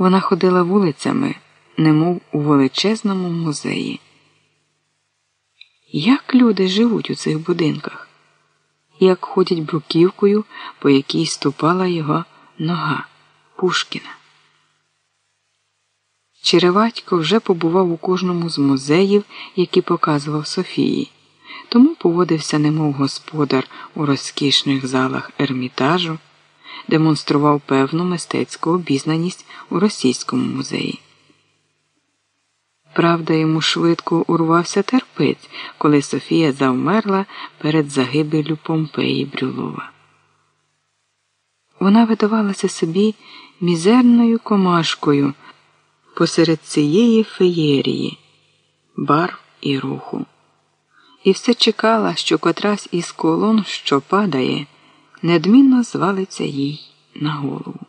Вона ходила вулицями, немов у величезному музеї. Як люди живуть у цих будинках? Як ходять бруківкою, по якій ступала його нога Пушкіна? Череватько вже побував у кожному з музеїв, які показував Софії, тому поводився немов господар у розкішних залах ермітажу, демонстрував певну мистецьку обізнаність у російському музеї. Правда, йому швидко урвався терпець, коли Софія завмерла перед загибелю Помпеї Брюлова. Вона видавалася собі мізерною комашкою посеред цієї феєрії, барв і руху, і все чекала, що котрась із колон, що падає, недмінно звалиться їй на голову.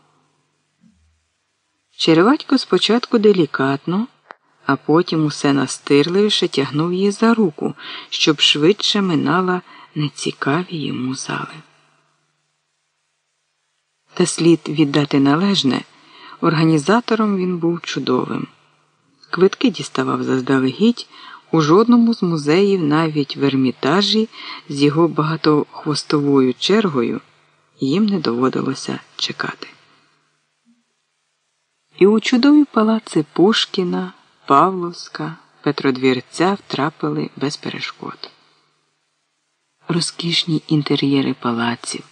Череватько спочатку делікатно, а потім усе настирливіше тягнув її за руку, щоб швидше минала нецікаві йому зали. Та слід віддати належне. Організатором він був чудовим. Квитки діставав заздалегідь у жодному з музеїв, навіть в ермітажі з його багатохвостовою чергою їм не доводилося чекати. І у чудові палаци Пушкіна, Павловська, Петродвірця втрапили без перешкод. Розкішні інтер'єри палаців,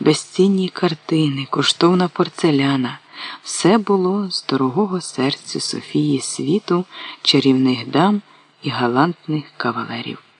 безцінні картини, коштовна порцеляна. Все було з дорогого серцю Софії світу, чарівних дам і галантних кавалерів.